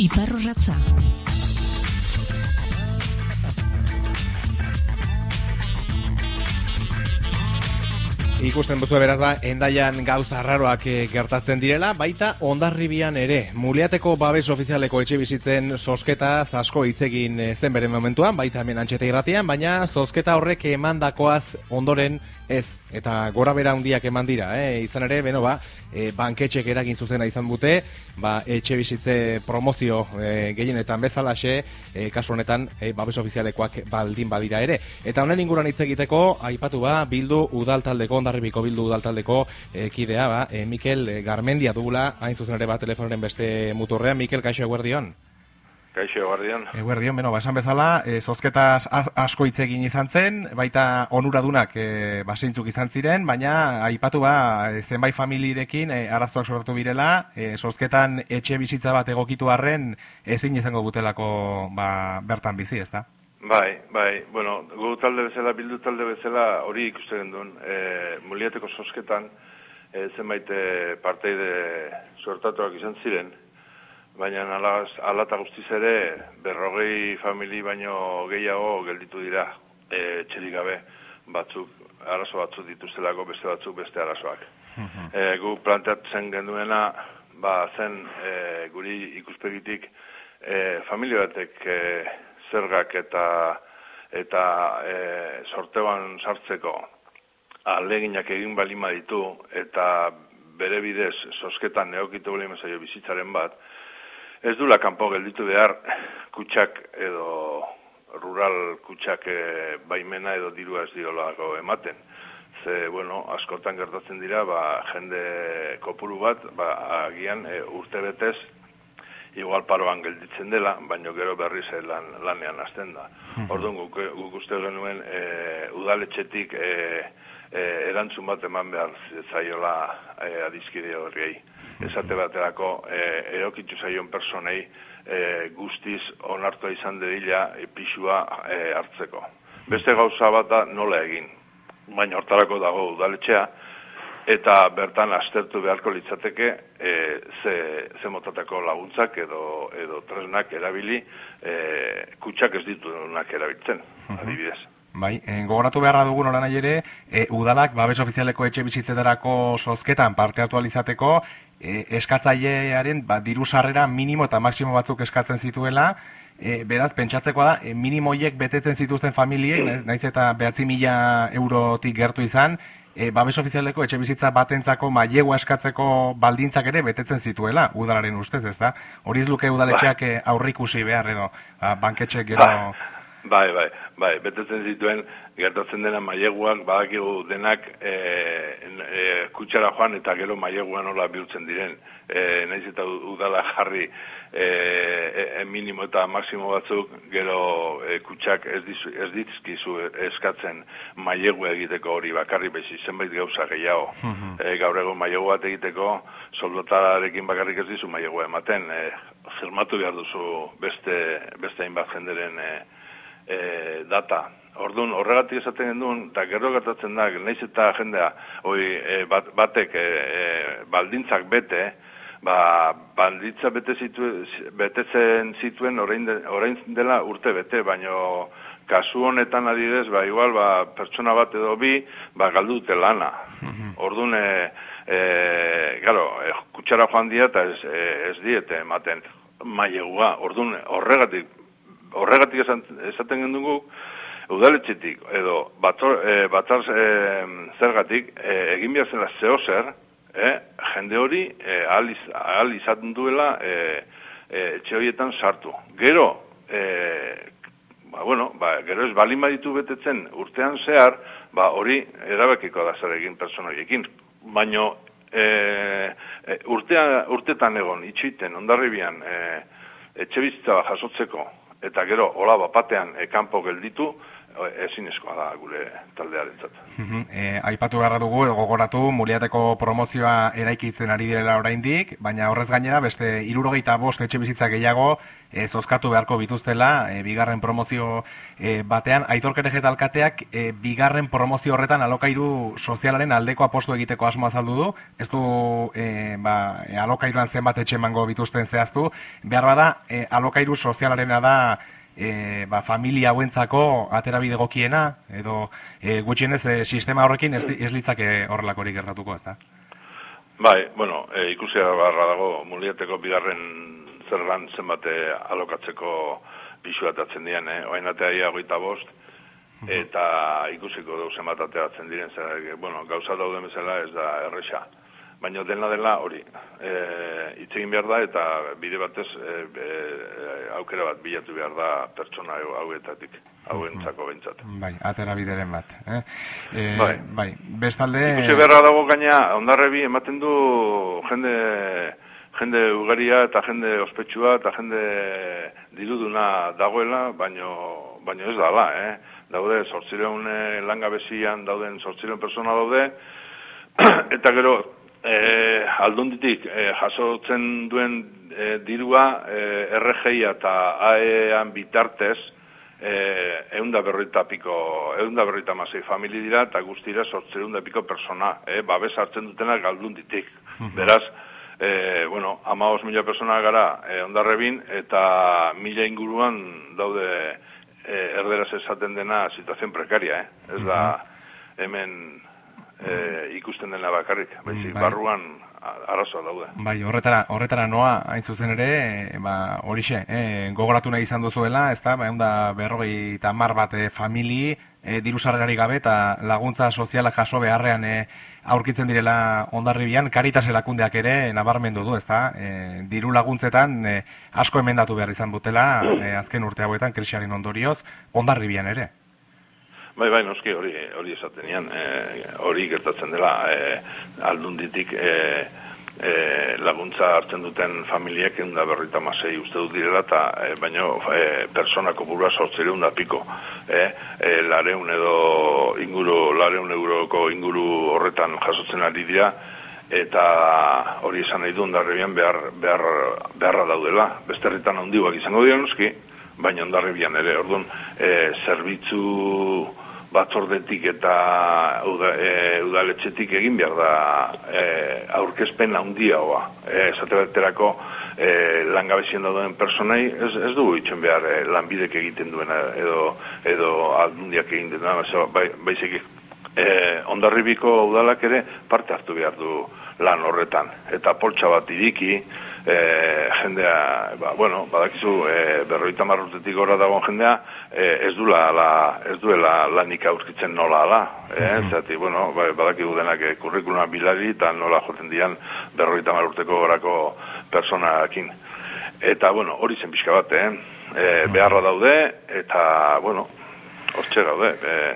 y Perro Raza. Ikusten duzu beraz da, endaian gauza arraroak eh, gertatzen direla, baita ondarribian ere. Muliateko babes ofizialeko etxe bizitzen sosketa zasko hitzegin eh, zen bere momentuan, baita hemen antxete irratian, baina sosketa horrek emandakoaz ondoren ez. Eta gora bera handiak eman dira, eh? izan ere, beno ba, e, banketxek eragin zuzena izan dute, ba, etxe bizitze promozio e, gehienetan bezalaxe, e, kasu honetan, e, babes ofizialekoak baldin badira ere. Eta honen inguran hitz egiteko, aipatu ba, bildu udaltaldeko, ondarribiko bildu udaltaldeko e, kidea, ba, e, Mikel Garmendia dugula, hain zuzen ere ba, telefonoren beste muturrean, Mikel, kaixo eguerdion? Kaixo, guardian. Eguerdion, beno, basan bezala, e, zozketaz asko hitz egin izan zen, baita onuradunak e, basintzuk izan ziren, baina aipatu ba, e, zenbait familirekin e, arazoak sortu birela, e, zozketan etxe bizitza bat egokitu arren ezin izango butelako ba, bertan bizi, ezta? Bai, bai, bueno, gu talde bezala, bildu talde bezala hori ikusten duen, e, muliateko zozketan, e, zenbait e, parteide sortatuak izan ziren, baina alaz, alata guztiz ere berrogei famili baino gehiago gelditu dira e, txerik gabe batzuk arazo batzuk dituztelako beste batzuk beste arazoak. e, gu planteatzen genduena ba, zen e, guri ikuspegitik e, familia batek e, zergak eta eta e, sorteban sartzeko aleginak egin balima ditu eta bere bidez sosketan neokitu bali bizitzaren bat, ez dula kanpo gelditu behar kutsak edo rural kutsak e, baimena edo dirua ez dirolako ematen. Ze, bueno, askotan gertatzen dira, ba, jende kopuru bat, ba, agian e, urte betez, igual paroan gelditzen dela, baino gero berriz lan, lanean azten da. Orduan, guk, guk uste genuen e, udaletxetik e, e, erantzun bat eman behar zaiola e, adizkide horriei. Esate baterako e, erokitu zaion personei e, guztiz onartua izan dedila e, pixua e, hartzeko. Beste gauza bat da nola egin, baina hortarako dago udaletxea, eta bertan astertu beharko litzateke e, ze, ze motatako laguntzak edo, edo tresnak erabili e, kutsak ez ditunak erabiltzen, adibidez. Bai, e, gogoratu beharra dugun oran ere, e, udalak babes ofizialeko etxe bizitzetarako sozketan parte hartu alizateko, e, eskatzailearen ba, diru sarrera minimo eta maksimo batzuk eskatzen zituela, e, beraz, pentsatzeko da, e, minimoiek betetzen zituzten familiek, naiz eta behatzi mila eurotik gertu izan, e, babes ofizialeko etxe bizitza batentzako mailegua eskatzeko baldintzak ere betetzen zituela, udalaren ustez, ez da? Horiz luke udaletxeak ba. aurrikusi behar edo, ba, banketxek gero... Ba. Bai, bai, bai, betetzen zituen gertatzen dena maileguak badakigu denak e, e, kutsara joan eta gero maileguan nola bihurtzen diren. E, naiz eta udala jarri e, e, minimo eta maksimo batzuk gero e, kutsak ez, dizu, ez ditzkizu eskatzen mailegu egiteko hori bakarri bezi zenbait gauza gehiago. e, gaur egon mailegu bat egiteko soldotararekin bakarrik ez dizu mailegu ematen. E, firmatu behar duzu beste, beste hainbat jenderen e, e, data. Orduan, horregatik esaten genduen, eta gero gertatzen da, nahiz eta jendea, oi, e, bat, batek e, baldintzak bete, ba, baldintza bete zitu, betetzen zituen orain, de, orain dela urte bete, baino kasu honetan adidez, ba, igual, ba, pertsona bat edo bi, ba, galdu dute lana. Mm Orduan, e, e, garo, e, kutsara joan dira eta ez, e, ez diete ematen mailegua. Orduan, horregatik horregatik esaten gendugu, udaletxetik, edo bator, e, batar e, zergatik, e, egin behar zela zeo zer, e, jende hori e, ahal, izaten duela e, e, etxe horietan sartu. Gero, e, ba, bueno, ba, gero ez balin baditu betetzen urtean zehar, ba, hori erabekiko da zer egin personoiekin. Baina e, e, urtea, urtetan egon, itxiten, ondarribian, e, etxe bizitza jasotzeko, eta gero hola bapatean e, kanpo gelditu, ezin eskoa da gure taldearentzat. E, aipatu beharra dugu, gogoratu, muliateko promozioa eraikitzen ari direla oraindik, baina horrez gainera, beste irurogeita bost etxe bizitza gehiago, e, zozkatu beharko bituztela, e, bigarren promozio e, batean, aitorkere alkateak, e, bigarren promozio horretan alokairu sozialaren aldeko apostu egiteko asmo azaldu du, ez du e, ba, alokairuan zenbat etxe emango bituzten zehaztu, behar bada, e, alokairu sozialarena da, e, ba, familia hauentzako aterabide gokiena, edo e, gutxienez e, sistema horrekin ez, ez litzake horrelakorik gertatuko, ez da? Bai, bueno, e, ikusi barra dago, muliateko bigarren zerran zenbate alokatzeko pisu atatzen dian, eh? oain atea ia bost, eta ikusiko du zenbat ateatzen diren, zer, bueno, gauza dauden bezala ez da erresa baina dena dela hori. E, itse egin behar da eta bide batez e, e, aukera bat bilatu behar da pertsona hauetatik, hauentzako bentsat. Bai, atera bideren bat. Eh? E, bai. bai, bestalde... Ikusi beharra dago gaina, ondarrebi ematen du jende, jende ugaria eta jende ospetsua eta jende diruduna dagoela, baino, baino ez da eh? Daude, sortzireun langabezian dauden sortzireun persona daude, eta gero e, aldunditik e, jasotzen duen e, dirua e, RGI eta AEan bitartez e, eunda berroita piko, eunda berroita masei famili dira eta guztira sortzeunda piko persona, e, babes hartzen dutena galdunditik. Beraz, e, bueno, ama mila persona gara e, ondarrebin eta mila inguruan daude e, erderaz esaten dena situazion prekaria, eh? ez da hemen e, ikusten dena bakarrik, baizik, bai. barruan arazoa daude. Bai, horretara, horretara noa, hain zuzen ere, e, ba, horixe, e, gogoratu nahi izan duzuela, ez da, ba, berrogei eta mar bat e, famili, e, diru gabe eta laguntza soziala jaso beharrean e, aurkitzen direla ondarribian, karitas elakundeak ere nabarmendu du, ez da, e, diru laguntzetan e, asko emendatu behar izan dutela, e, azken urte hauetan, krisiaren ondorioz, ondarribian ere. Bai, bai, noski hori hori esaten e, hori gertatzen dela e, aldunditik e, e, laguntza hartzen duten familiek egun berrita masei uste dut direla, eta e, baino e, personako burua sortzere da piko. E, e, lareun edo inguru, lareun euroko inguru horretan jasotzen ari dira, eta hori esan nahi duen darrebian behar, behar, beharra daudela. Beste herritan handiuak izango dira noski, baina ondarribian ere, orduan, e, zerbitzu batzordetik eta uda, e, udaletxetik egin behar da e, aurkezpen handia hoa. E, esate baterako e, langabezien dauden personai ez, ez dugu itxen behar e, lanbidek egiten duena edo, edo aldundiak egin duena, bai, baizik e, ondarribiko udalak ere parte hartu behar du lan horretan. Eta poltsa bat iriki, e, jendea, ba, bueno, badakizu, e, berroita marrutetik gora dagoen jendea, e, ez duela, la, ez duela lanik aurkitzen nola ala. E, mm -hmm. Zati, bueno, ba, badakizu denak e, kurrikuluna bilari eta nola joten dian berroita marruteko gorako personakin. Eta, bueno, hori zen pixka bat, eh? E, beharra daude, eta, bueno, hortxe gaude, e,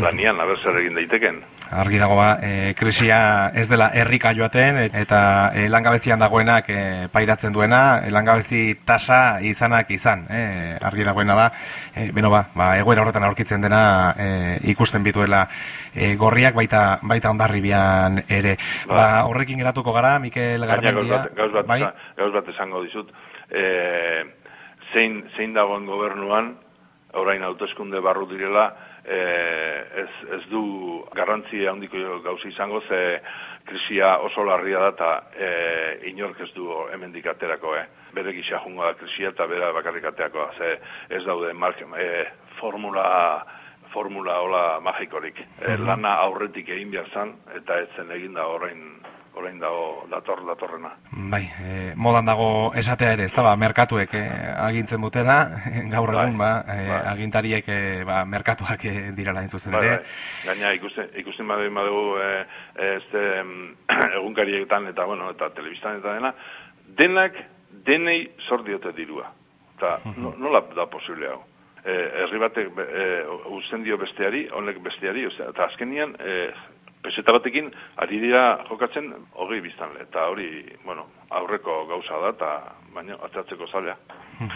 lanian, haber zer egin daiteken argi dago ba, e, krisia ez dela herrika joaten eta e, langabezian dagoenak e, pairatzen duena, e, langabezi tasa izanak izan, e, argi dagoena da, e, beno ba, ba, egoera horretan aurkitzen dena e, ikusten bituela e, gorriak baita baita ondarribian ere. Ba, ba horrekin geratuko gara, Mikel Garmendia. Gauz bat, bai? gauz bat esango dizut, e, zein, zein dagoen gobernuan, orain autoeskunde barru direla, ez, ez du garrantzia handiko gauza izango ze krisia oso larria da eta e, inork ez du hemendik aterako, eh? bere gisa jungo da krisia eta bere bakarrik aterako, ze ez daude mark, e, formula formula hola magikorik. E, lana aurretik egin behar zan, eta ez zen egin da orain orain dago dator datorrena. Bai, e, modan dago esatea ere, ezta ba, merkatuek e, agintzen dutena, gaur bai, egun ba, e, bai. agintariek e, ba, merkatuak e, direla intzuzen bai, ere. Bai. Gaina ikusten ikusten badu badugu e, este egunkarietan eta bueno, eta telebistan eta dena, denak denei sor diote dirua. Ta no, nola da posible hau? Eh, herri batek e, dio besteari, honek besteari, eta azkenian eh, peseta batekin ari dira jokatzen hogei biztanle eta hori, bueno, aurreko gauza da eta baina atzatzeko zaila.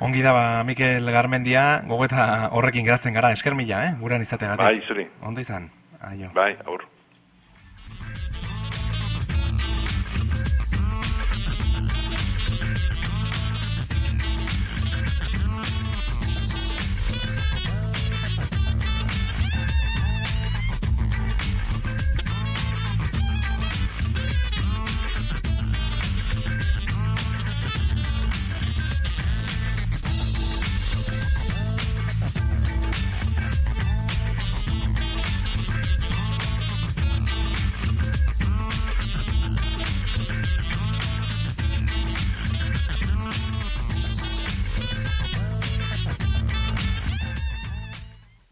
Ongi da, ba, Mikel Garmendia, gogeta horrekin geratzen gara, esker mila, eh? Gurean izateagatik. Bai, zuri. Ondo izan, aio. Bai, aur.